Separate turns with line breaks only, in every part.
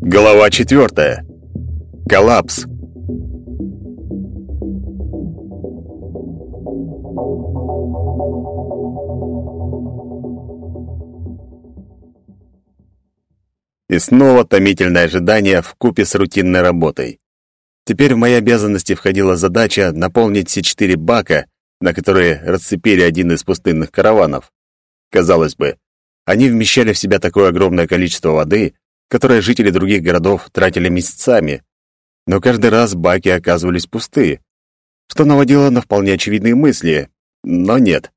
Глава четвертая. Коллапс. И снова томительное ожидание в купе с рутинной работой. Теперь в мои обязанности входила задача наполнить все четыре бака, на которые расцепили один из пустынных караванов. Казалось бы, они вмещали в себя такое огромное количество воды, которое жители других городов тратили месяцами. Но каждый раз баки оказывались пусты, что наводило на вполне очевидные мысли. Но нет,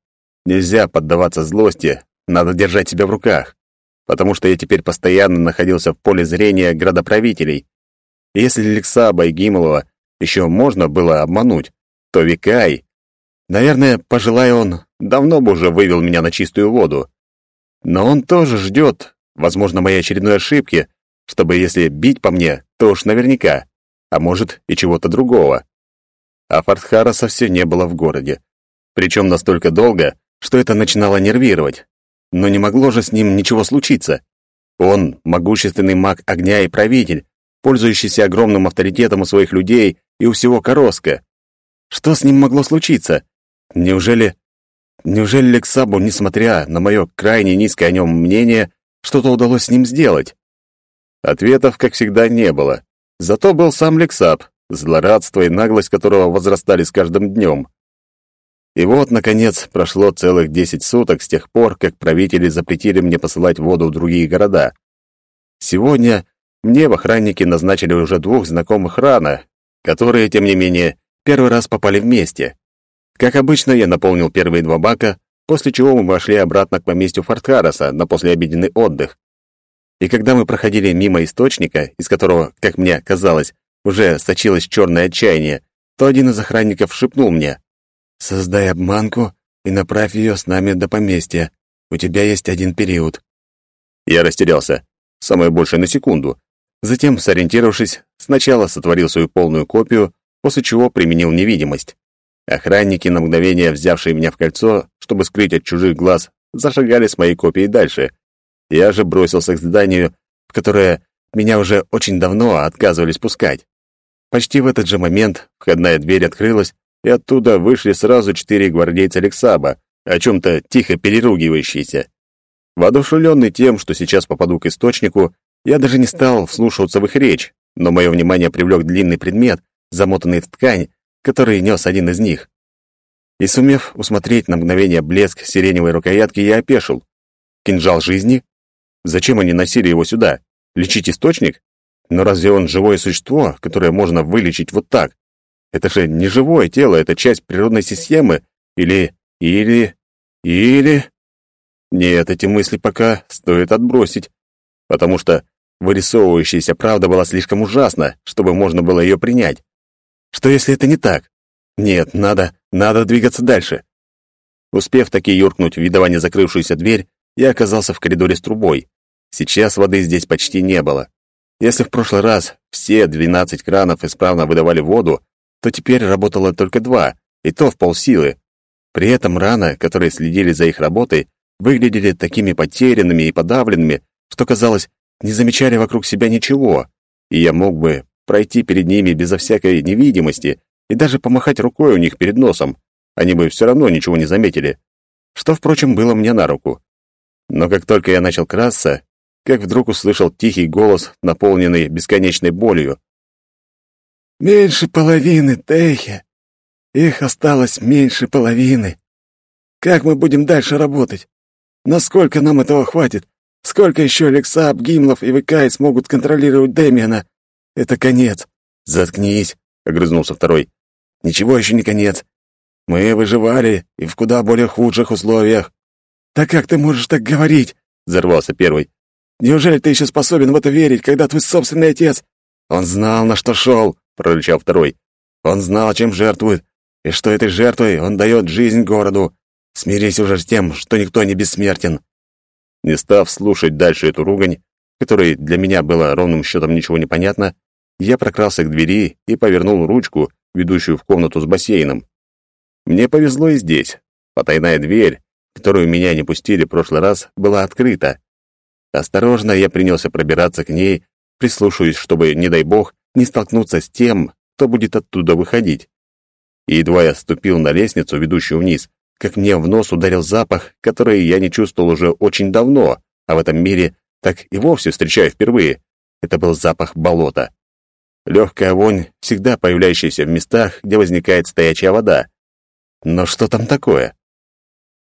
нельзя поддаваться злости, надо держать себя в руках потому что я теперь постоянно находился в поле зрения градоправителей. Если Лексаба и Гимолова еще можно было обмануть, то Викай... Наверное, пожелая он, давно бы уже вывел меня на чистую воду. Но он тоже ждет, возможно, моей очередной ошибки, чтобы, если бить по мне, то уж наверняка, а может, и чего-то другого. А Фортхараса все не было в городе. Причем настолько долго, что это начинало нервировать. Но не могло же с ним ничего случиться. Он — могущественный маг огня и правитель, пользующийся огромным авторитетом у своих людей и у всего Короска. Что с ним могло случиться? Неужели... Неужели Лексабу, несмотря на мое крайне низкое о нем мнение, что-то удалось с ним сделать? Ответов, как всегда, не было. Зато был сам Лексаб, злорадство и наглость которого возрастали с каждым днем. И вот, наконец, прошло целых десять суток с тех пор, как правители запретили мне посылать воду в другие города. Сегодня мне в охраннике назначили уже двух знакомых рано, которые, тем не менее, первый раз попали вместе. Как обычно, я наполнил первые два бака, после чего мы пошли обратно к поместью Форткараса на послеобеденный отдых. И когда мы проходили мимо источника, из которого, как мне казалось, уже сочилось черное отчаяние, то один из охранников шепнул мне. Создай обманку и направь ее с нами до поместья. У тебя есть один период». Я растерялся, самое большее на секунду. Затем, сориентировавшись, сначала сотворил свою полную копию, после чего применил невидимость. Охранники, на мгновение взявшие меня в кольцо, чтобы скрыть от чужих глаз, зашагали с моей копией дальше. Я же бросился к зданию, в которое меня уже очень давно отказывались пускать. Почти в этот же момент входная дверь открылась, и оттуда вышли сразу четыре гвардейца Лексаба, о чем-то тихо переругивающиеся. Воодушевленный тем, что сейчас попаду к источнику, я даже не стал вслушиваться в их речь, но мое внимание привлек длинный предмет, замотанный в ткань, который нес один из них. И сумев усмотреть на мгновение блеск сиреневой рукоятки, я опешил. Кинжал жизни? Зачем они носили его сюда? Лечить источник? Но разве он живое существо, которое можно вылечить вот так? Это же не живое тело, это часть природной системы. Или... или... или... Нет, эти мысли пока стоит отбросить, потому что вырисовывающаяся правда была слишком ужасна, чтобы можно было ее принять. Что если это не так? Нет, надо, надо двигаться дальше. Успев таки юркнуть в едва не закрывшуюся дверь, я оказался в коридоре с трубой. Сейчас воды здесь почти не было. Если в прошлый раз все 12 кранов исправно выдавали воду, то теперь работало только два, и то в полсилы. При этом раны, которые следили за их работой, выглядели такими потерянными и подавленными, что, казалось, не замечали вокруг себя ничего, и я мог бы пройти перед ними безо всякой невидимости и даже помахать рукой у них перед носом. Они бы все равно ничего не заметили, что, впрочем, было мне на руку. Но как только я начал красться, как вдруг услышал тихий голос, наполненный бесконечной болью. Меньше половины, Техе. Их осталось меньше половины. Как мы будем дальше работать? Насколько нам этого хватит? Сколько еще Алексап, Гимлов и Викай смогут контролировать Дэмиана? Это конец. Заткнись, огрызнулся второй. Ничего еще не конец. Мы выживали и в куда более худших условиях. Да как ты можешь так говорить? Взорвался первый. Неужели ты еще способен в это верить, когда твой собственный отец... Он знал, на что шел, прорычал второй. Он знал, чем жертвует, и что этой жертвой он дает жизнь городу. Смирись уже с тем, что никто не бессмертен. Не став слушать дальше эту ругань, которой для меня было ровным счетом ничего не понятно, я прокрался к двери и повернул ручку, ведущую в комнату с бассейном. Мне повезло и здесь. Потайная дверь, которую меня не пустили в прошлый раз, была открыта. Осторожно я принялся пробираться к ней, прислушиваясь, чтобы, не дай бог, не столкнуться с тем, кто будет оттуда выходить. И едва я ступил на лестницу, ведущую вниз, как мне в нос ударил запах, который я не чувствовал уже очень давно, а в этом мире так и вовсе встречаю впервые. Это был запах болота. Легкая вонь, всегда появляющаяся в местах, где возникает стоячая вода. Но что там такое?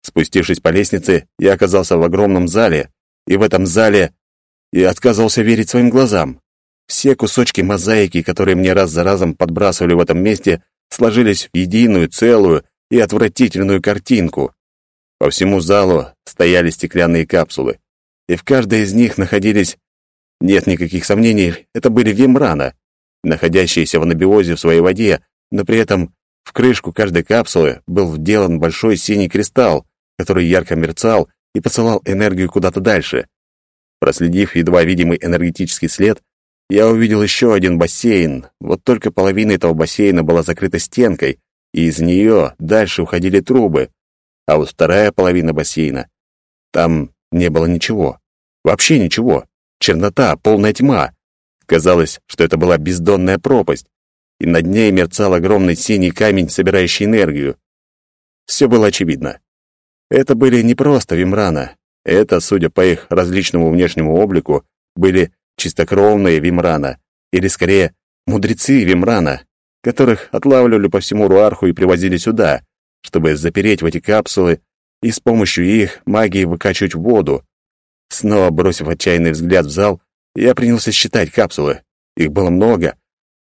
Спустившись по лестнице, я оказался в огромном зале, и в этом зале я отказывался верить своим глазам. Все кусочки мозаики, которые мне раз за разом подбрасывали в этом месте, сложились в единую, целую и отвратительную картинку. По всему залу стояли стеклянные капсулы, и в каждой из них находились... Нет никаких сомнений, это были вимрана, находящиеся в анабиозе в своей воде, но при этом в крышку каждой капсулы был вделан большой синий кристалл, который ярко мерцал и посылал энергию куда-то дальше. Проследив едва видимый энергетический след, я увидел еще один бассейн, вот только половина этого бассейна была закрыта стенкой, и из нее дальше уходили трубы, а вот вторая половина бассейна, там не было ничего, вообще ничего, чернота, полная тьма. Казалось, что это была бездонная пропасть, и над ней мерцал огромный синий камень, собирающий энергию. Все было очевидно. Это были не просто вимрана, это, судя по их различному внешнему облику, были чистокровные Вимрана, или скорее мудрецы Вимрана, которых отлавливали по всему Руарху и привозили сюда, чтобы запереть в эти капсулы и с помощью их магии выкачивать воду. Снова бросив отчаянный взгляд в зал, я принялся считать капсулы. Их было много,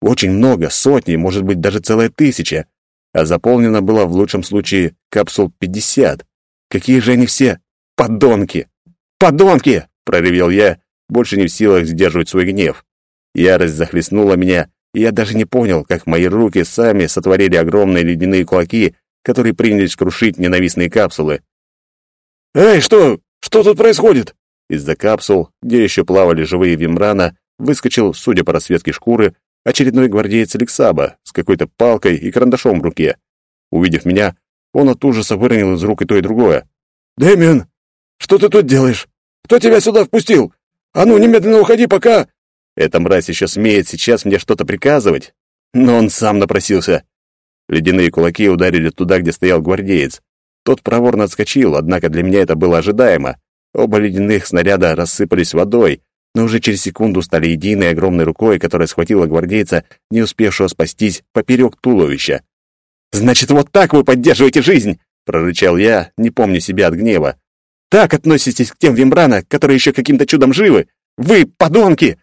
очень много, сотни, может быть, даже целая тысяча, а заполнено было в лучшем случае капсул пятьдесят. Какие же они все подонки! Подонки! проревел я больше не в силах сдерживать свой гнев. Ярость захлестнула меня, и я даже не понял, как мои руки сами сотворили огромные ледяные кулаки, которые принялись крушить ненавистные капсулы. «Эй, что? Что тут происходит?» Из-за капсул, где еще плавали живые вимрана, выскочил, судя по расцветке шкуры, очередной гвардеец Алексаба с какой-то палкой и карандашом в руке. Увидев меня, он от ужаса выронил из рук и то, и другое. «Дэмиан, что ты тут делаешь? Кто тебя сюда впустил? А ну, немедленно уходи, пока...» Эта мразь еще смеет сейчас мне что-то приказывать. Но он сам напросился. Ледяные кулаки ударили туда, где стоял гвардеец. Тот проворно отскочил, однако для меня это было ожидаемо. Оба ледяных снаряда рассыпались водой, но уже через секунду стали единой огромной рукой, которая схватила гвардейца, не успевшего спастись, поперек туловища. «Значит, вот так вы поддерживаете жизнь!» — прорычал я, не помня себя от гнева. Так относитесь к тем Вимбрана, которые еще каким-то чудом живы? Вы подонки!»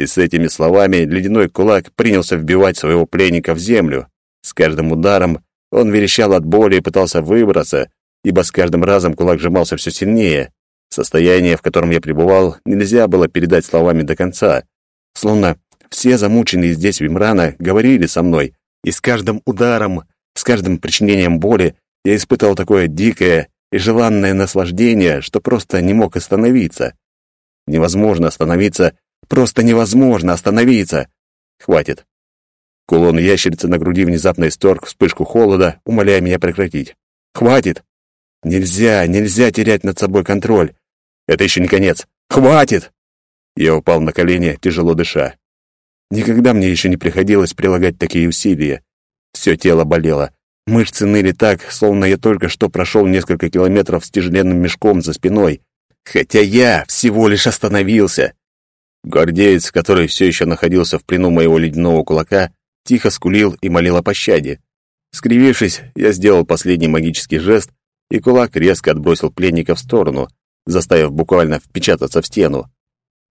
И с этими словами ледяной кулак принялся вбивать своего пленника в землю. С каждым ударом он верещал от боли и пытался выбраться, ибо с каждым разом кулак сжимался все сильнее. Состояние, в котором я пребывал, нельзя было передать словами до конца. Словно все замученные здесь Вимрана говорили со мной, и с каждым ударом, с каждым причинением боли я испытывал такое дикое и желанное наслаждение, что просто не мог остановиться. Невозможно остановиться, просто невозможно остановиться. Хватит. Кулон ящерицы на груди внезапно исторг вспышку холода, умоляя меня прекратить. Хватит. Нельзя, нельзя терять над собой контроль. Это еще не конец. Хватит. Я упал на колени, тяжело дыша. Никогда мне еще не приходилось прилагать такие усилия. Все тело болело, Мышцы ныли так, словно я только что прошел несколько километров с тяжеленным мешком за спиной. Хотя я всего лишь остановился. Гвардеец, который все еще находился в плену моего ледяного кулака, тихо скулил и молил о пощаде. Скривившись, я сделал последний магический жест, и кулак резко отбросил пленника в сторону, заставив буквально впечататься в стену.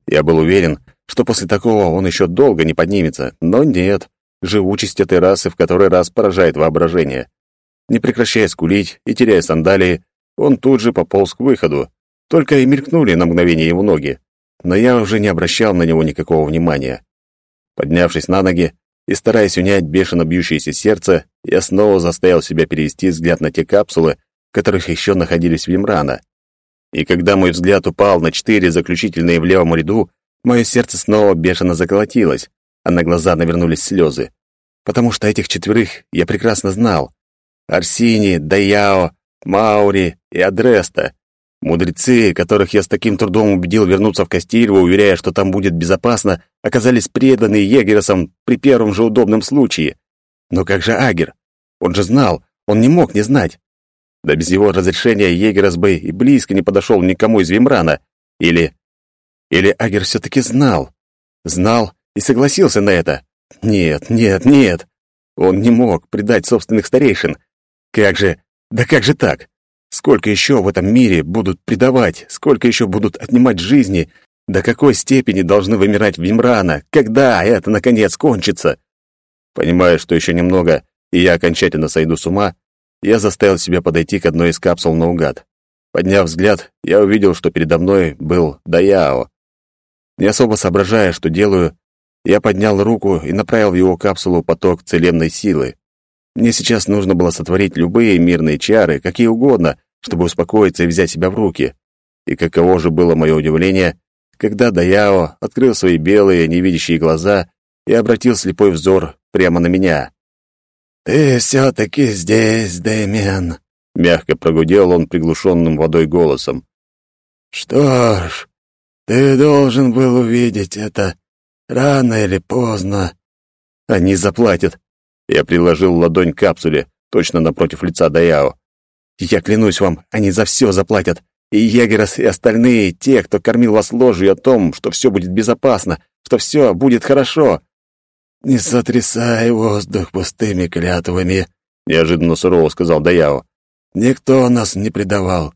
Я был уверен, что после такого он еще долго не поднимется, но нет. Живучесть этой расы в который раз поражает воображение. Не прекращая скулить и теряя сандалии, он тут же пополз к выходу. Только и мелькнули на мгновение его ноги. Но я уже не обращал на него никакого внимания. Поднявшись на ноги и стараясь унять бешено бьющееся сердце, я снова заставил себя перевести взгляд на те капсулы, в которых еще находились Вимрана. И когда мой взгляд упал на четыре заключительные в левом ряду, мое сердце снова бешено заколотилось, а на глаза навернулись слезы. Потому что этих четверых я прекрасно знал. Арсини, Даяо, Маури и Адреста. Мудрецы, которых я с таким трудом убедил вернуться в Кастильво, уверяя, что там будет безопасно, оказались преданы Егеросом при первом же удобном случае. Но как же Агер? Он же знал, он не мог не знать. Да без его разрешения Егерос бы и близко не подошел никому из Вимрана. Или... Или Агер все-таки знал. Знал и согласился на это. Нет, нет, нет. Он не мог предать собственных старейшин. Как же... Да как же так? Сколько еще в этом мире будут предавать? Сколько еще будут отнимать жизни? До какой степени должны вымирать Вимрана? Когда это, наконец, кончится? Понимая, что еще немного, и я окончательно сойду с ума, я заставил себя подойти к одной из капсул наугад. Подняв взгляд, я увидел, что передо мной был Даяо. Не особо соображая, что делаю, я поднял руку и направил в его капсулу поток целебной силы. Мне сейчас нужно было сотворить любые мирные чары, какие угодно, чтобы успокоиться и взять себя в руки. И каково же было мое удивление, когда Даяо открыл свои белые, невидящие глаза и обратил слепой взор прямо на меня.
«Ты все-таки здесь, Дэмиан», — мягко прогудел он приглушенным водой голосом. «Что ж, ты должен был увидеть это рано или поздно».
«Они заплатят», я приложил ладонь к капсуле, точно напротив лица Даяо. «Я клянусь вам, они за все заплатят. И Егерос, и остальные, те, кто кормил вас ложью о том, что все будет безопасно, что все будет хорошо».
«Не сотрясай воздух пустыми клятвами», —
неожиданно сурово сказал Даяо.
«Никто нас не предавал.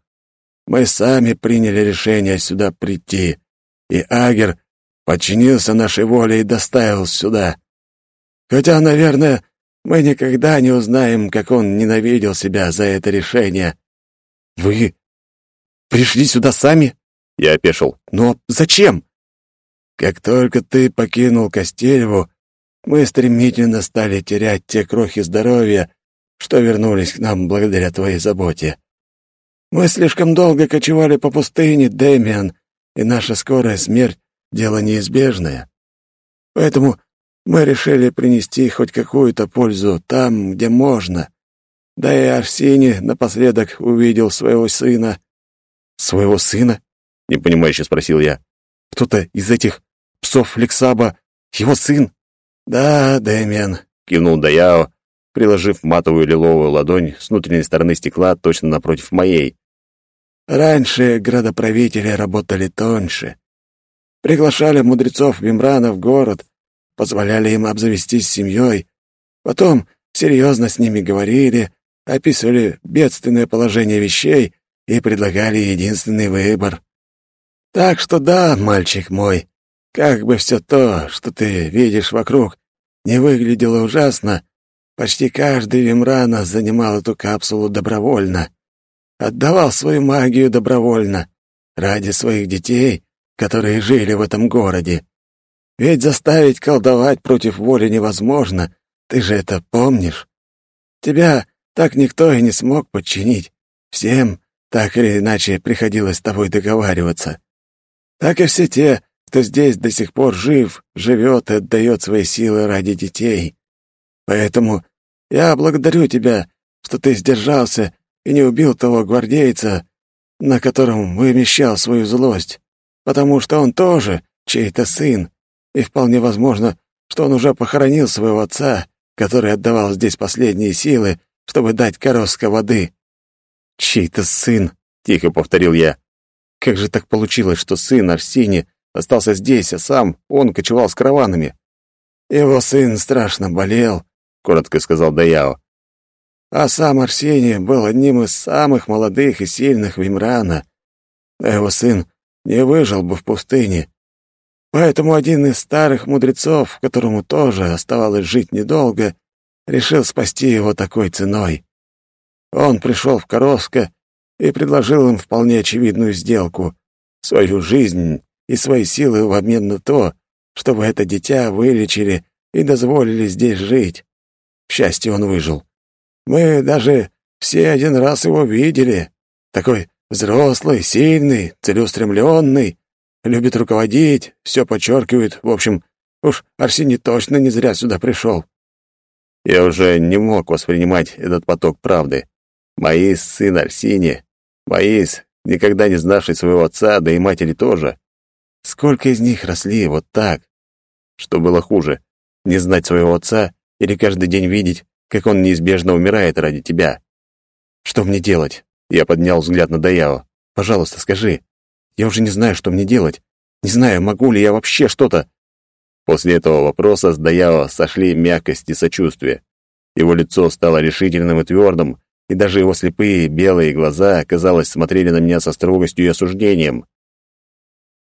Мы сами приняли решение сюда прийти, и Агер подчинился нашей воле и доставил сюда. Хотя, наверное, мы никогда не узнаем, как он ненавидел себя за это решение.
Вы пришли сюда сами? Я опешил. Но зачем?
Как только ты покинул Костельву, мы стремительно стали терять те крохи здоровья, что вернулись к нам благодаря твоей заботе. Мы слишком долго кочевали по пустыне, Дэмиан, и наша скорая смерть — дело неизбежное. Поэтому мы решили принести хоть какую-то пользу там, где можно. Да и Арсений напоследок увидел своего сына.
«Своего сына?» — непонимающе спросил я. «Кто-то из этих псов Лексаба его сын?»
«Да, Дэмиан», —
кивнул Даяо, приложив матовую лиловую ладонь с внутренней стороны стекла точно напротив моей.
«Раньше градоправители работали тоньше. Приглашали мудрецов Вимрана в город, позволяли им обзавестись семьей, потом серьезно с ними говорили, описывали бедственное положение вещей и предлагали единственный выбор. Так что да, мальчик мой, как бы все то, что ты видишь вокруг, не выглядело ужасно, почти каждый Вимрана занимал эту капсулу добровольно, отдавал свою магию добровольно, ради своих детей, которые жили в этом городе. Ведь заставить колдовать против воли невозможно, ты же это помнишь? Тебя так никто и не смог подчинить. Всем так или иначе приходилось с тобой договариваться. Так и все те, кто здесь до сих пор жив, живет и отдает свои силы ради детей. Поэтому я благодарю тебя, что ты сдержался и не убил того гвардейца, на котором вымещал свою злость, потому что он тоже чей-то сын, и вполне возможно, что он уже похоронил своего отца, который отдавал здесь последние силы, чтобы дать Коровска воды.
«Чей-то сын», — тихо повторил я. «Как же так получилось, что сын Арсини остался здесь, а сам он кочевал с караванами?»
«Его сын страшно болел», — коротко сказал Даяо. «А сам Арсений был одним из самых молодых и сильных Вимрана. А его сын не выжил бы в пустыне, Поэтому один из старых мудрецов, которому тоже оставалось жить недолго, решил спасти его такой ценой. Он пришел в Коровско и предложил им вполне очевидную сделку — свою жизнь и свои силы в обмен на то, чтобы это дитя вылечили и дозволили здесь жить. К счастью, он выжил. Мы даже все один раз его видели. Такой взрослый, сильный, целеустремленный, любит руководить, все подчеркивает. В общем, уж Арсений точно не зря сюда пришел.
Я уже не мог воспринимать этот поток правды. Моис, сын Арсини, Моис, никогда не знавший своего отца, да и матери тоже. Сколько из них росли вот так? Что было хуже, не знать своего отца или каждый день видеть, как он неизбежно умирает ради тебя? Что мне делать? Я поднял взгляд на Даяо. Пожалуйста, скажи. Я уже не знаю, что мне делать. Не знаю, могу ли я вообще что-то. После этого вопроса с Даяо сошли мягкость и сочувствие. Его лицо стало решительным и твердым, и даже его слепые белые глаза, казалось, смотрели на меня со строгостью и осуждением.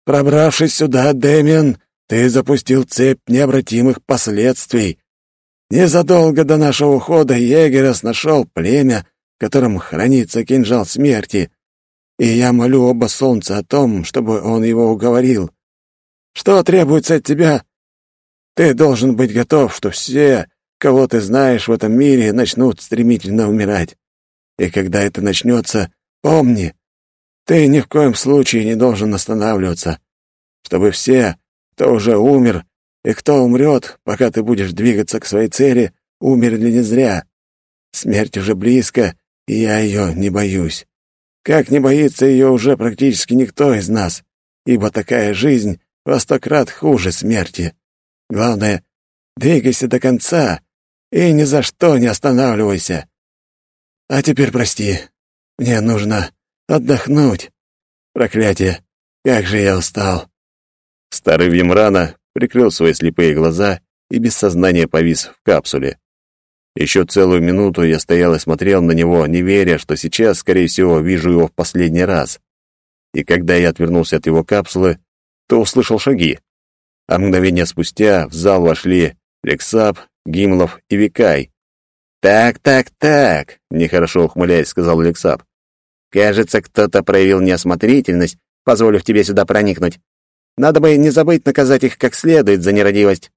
«Пробравшись сюда, Дэмиан, ты запустил цепь необратимых последствий. Незадолго до нашего ухода Егерас нашел племя, в котором хранится кинжал смерти, и я молю оба солнца о том, чтобы он его уговорил. Что требуется от тебя? Ты должен быть готов, что все, кого ты знаешь в этом мире, начнут стремительно умирать. И когда это начнется, помни, ты ни в коем случае не должен останавливаться, чтобы все, кто уже умер, и кто умрет, пока ты будешь двигаться к своей цели, умерли не зря. Смерть уже близко, и я ее не боюсь. Как не боится ее уже практически никто из нас, ибо такая жизнь во сто крат хуже смерти. Главное, двигайся до конца и ни за что не останавливайся. А теперь прости, мне нужно отдохнуть. Проклятие, как же я устал.
Старый Вимрана прикрыл свои слепые глаза и без сознания повис в капсуле. Еще целую минуту я стоял и смотрел на него, не веря, что сейчас, скорее всего, вижу его в последний раз. И когда я отвернулся от его капсулы, то услышал шаги. А мгновение спустя в зал вошли Лексап, Гимлов и Викай. «Так, так, так», — нехорошо ухмыляясь, сказал Лексап. «Кажется, кто-то проявил неосмотрительность, позволив тебе сюда проникнуть. Надо бы не забыть наказать их как следует за нерадивость».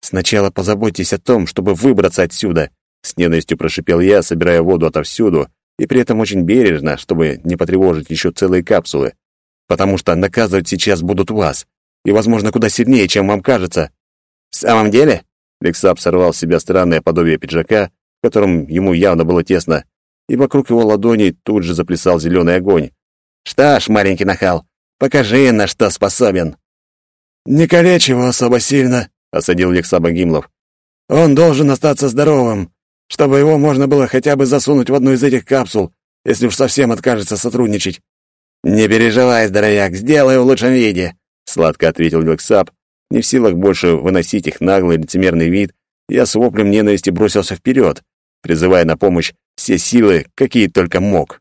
«Сначала позаботьтесь о том, чтобы выбраться отсюда», — с ненавистью прошипел я, собирая воду отовсюду, и при этом очень бережно, чтобы не потревожить еще целые капсулы. «Потому что наказывать сейчас будут вас, и, возможно, куда сильнее, чем вам кажется». «В самом деле?» Лексап сорвал с себя странное подобие пиджака, в котором ему явно было тесно, и вокруг его ладоней тут же заплясал зеленый огонь. «Что ж, маленький нахал, покажи, на что способен!»
«Не калечь его особо сильно», — осадил Лексаба Гимлов. «Он должен остаться здоровым, чтобы его можно было хотя бы засунуть в одну из этих капсул, если уж совсем откажется сотрудничать».
«Не переживай, здоровяк, сделаю в лучшем виде», — сладко ответил Лексаб, не в силах больше выносить их наглый лицемерный вид, я с воплем ненависти бросился вперед, призывая на помощь все силы, какие только мог.